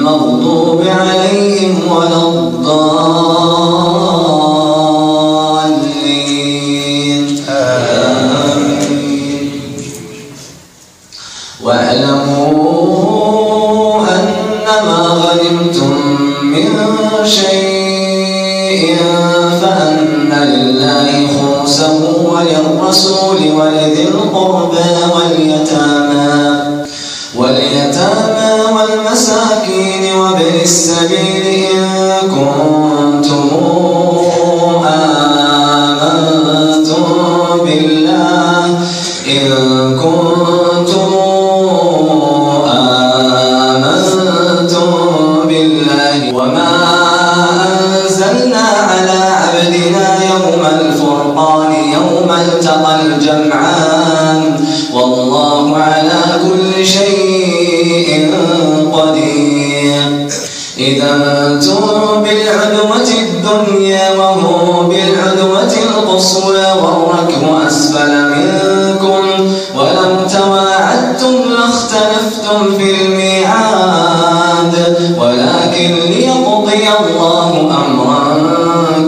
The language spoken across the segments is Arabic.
المغضوب عليهم ولا الضالين. آمين. واعلموا أنما غنمتم من شيء فأن لله خمسه وللرسول ولذي القربى واليتامى. وابن السبيل إن كنتم ليقضي الله أمرا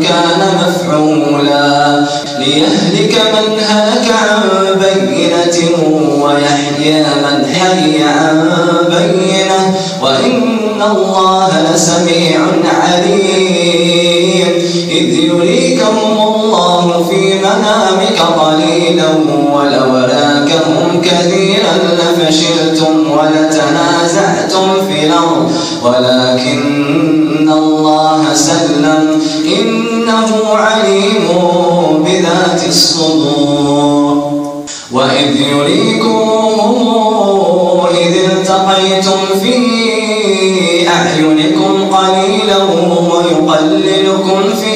كان مفعولا. ليهلك من هلك عن بينة ويحيى من حي عن بينة. وإن الله لسميع عليم. إذ يريكهم الله في منامك قليلا ولو راكهم كثيرا لفشلتم ولتنازعتم في الأرض. ولكن الله سلم. إنه عليم بذات الصدور. وإذ يريكم إذ التقيتم في أعينكم قليلا ويقللكم في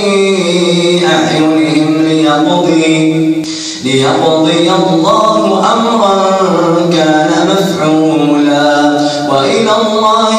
أعينهم ليقضي ليقضي الله أمرا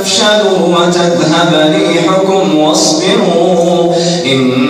فتفشلوا وتذهب ريحكم واصبروا إن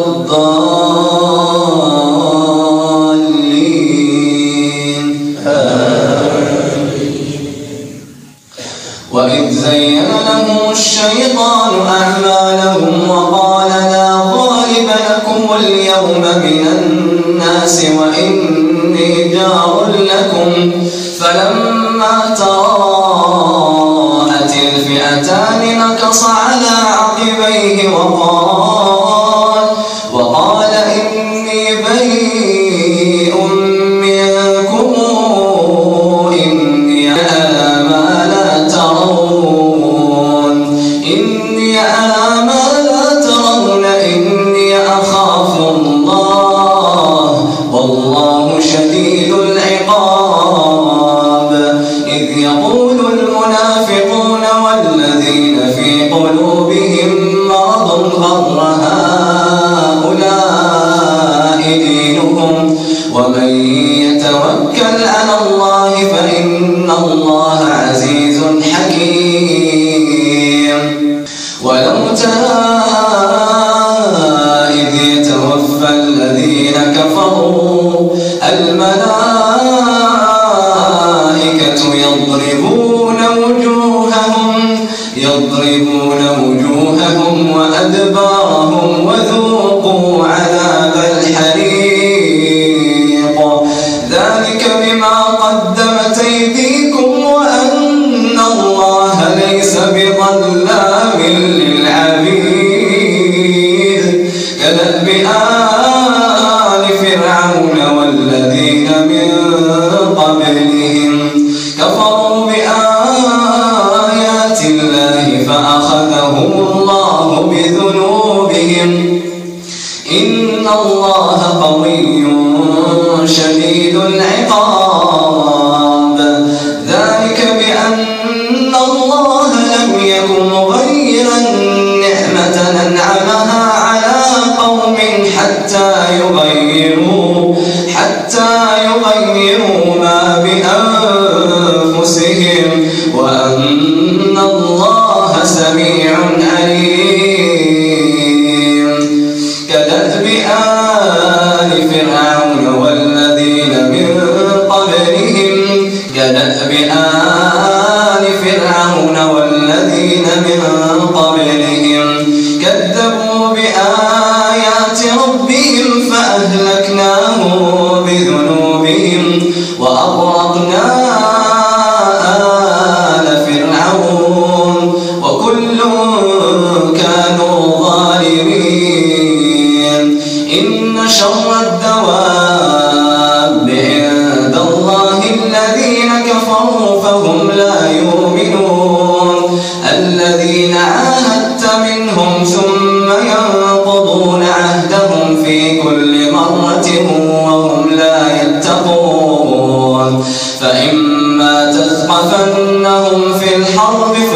الفئتان نكص على عقبيه وقال sábado lá. baby.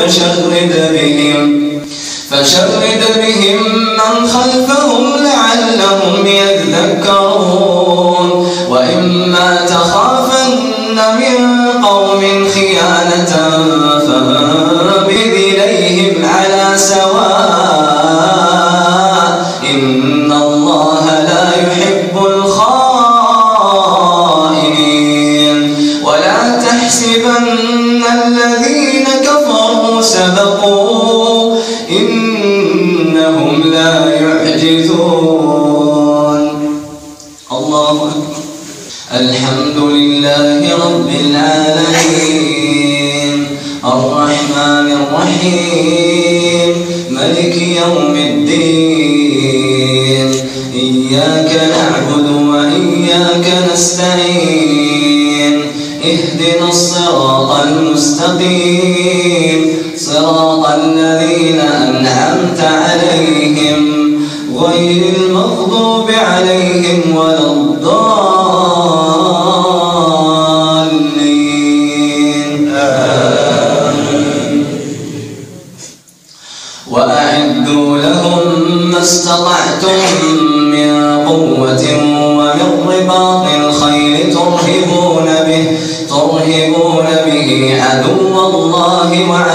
فشرد بهم. فشرد بهم من خلفهم لعلهم يذكرون. وإما تخافن من قوم خيانة فانبذ إليهم على سواء. إن الله لا يحب الخائنين. ولا تحسبن سبقوا إنهم لا يعجزون. الله أكبر. الحمد لله رب العالمين. الرحمن الرحيم. ملك يوم الدين. إياك نعبد وإياك نستعين. اهدنا الصراط المستقيم. صراط الذين أنعمت عليهم غير المغضوب عليهم ولا الضالين. آمين. وأعدوا لهم ما استطعتم من قوة ومن رباط الخيل ترهبون به ترهبون به عدو الله وعدوكم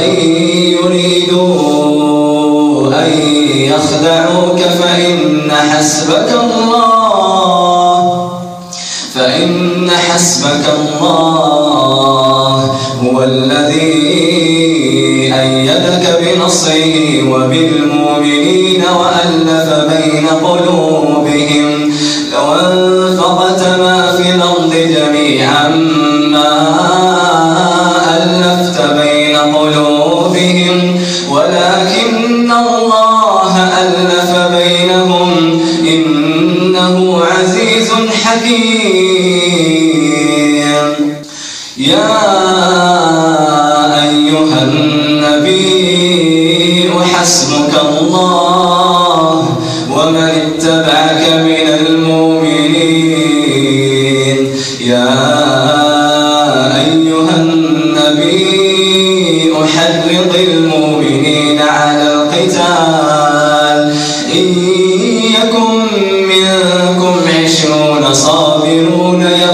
وإن يريدوا أن يخدعوك فإن حسبك الله. فإن حسبك الله هو الذي أيدك بنصره وبالمؤمنين الْمُبِينَ القادرون يا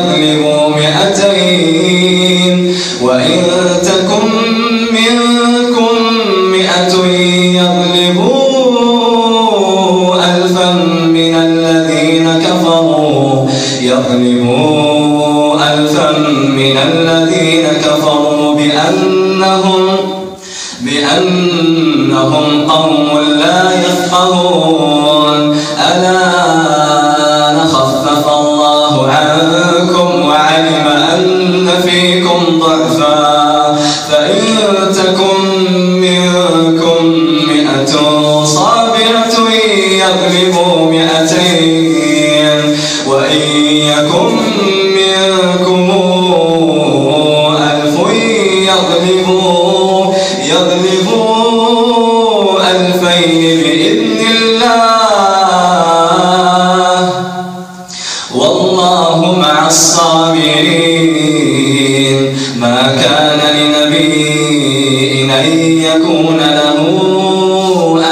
فإن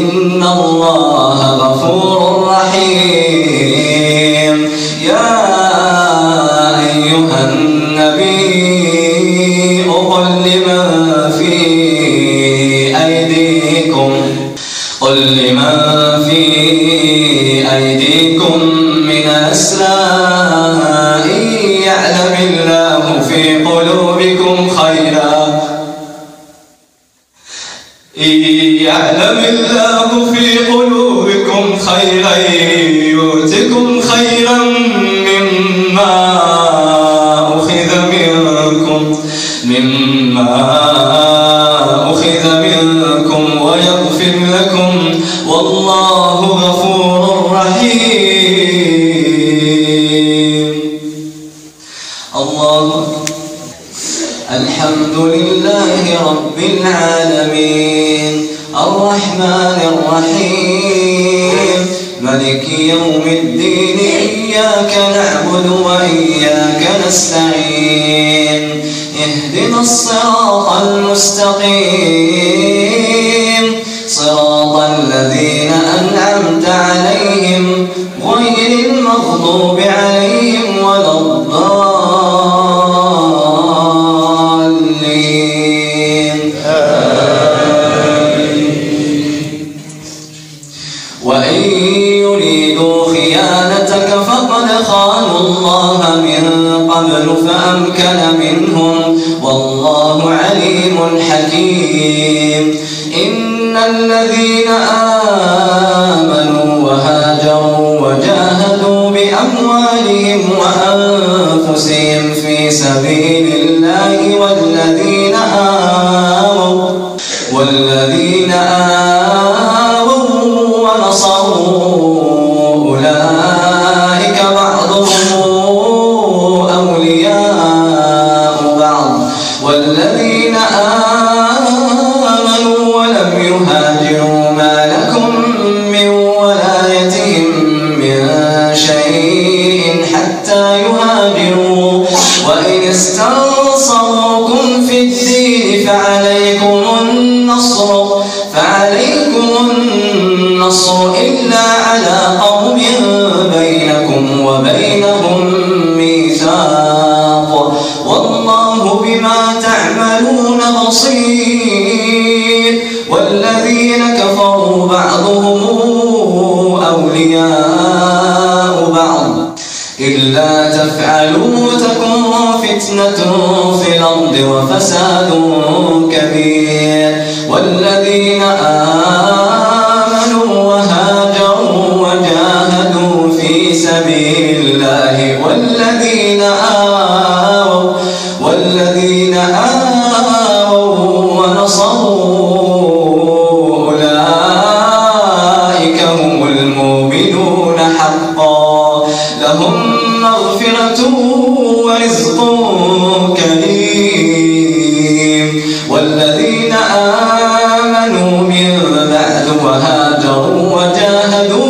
إن الله غفور رحيم اهدنا الصراط المستقيم. صراط الذين أنعمت عليهم غير المغضوب عليهم ولا الضالين. وإن يريدوا خيانتك فقد خانوا الله من قبل فأمكن إن الذين آمنوا وهاجروا وجاهدوا بأموالهم وأنفسهم في سبيل الله من شيء تفعلوا تكن فتنة في الأرض وفساد كبير والذين آمنوا وهاجروا وجاهدوا في سبيل والذين آمنوا من بعد وهاجروا وجاهدوا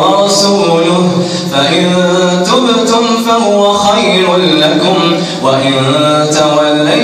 ورسوله. فإن تبتم فهو خير لكم وإن توليتم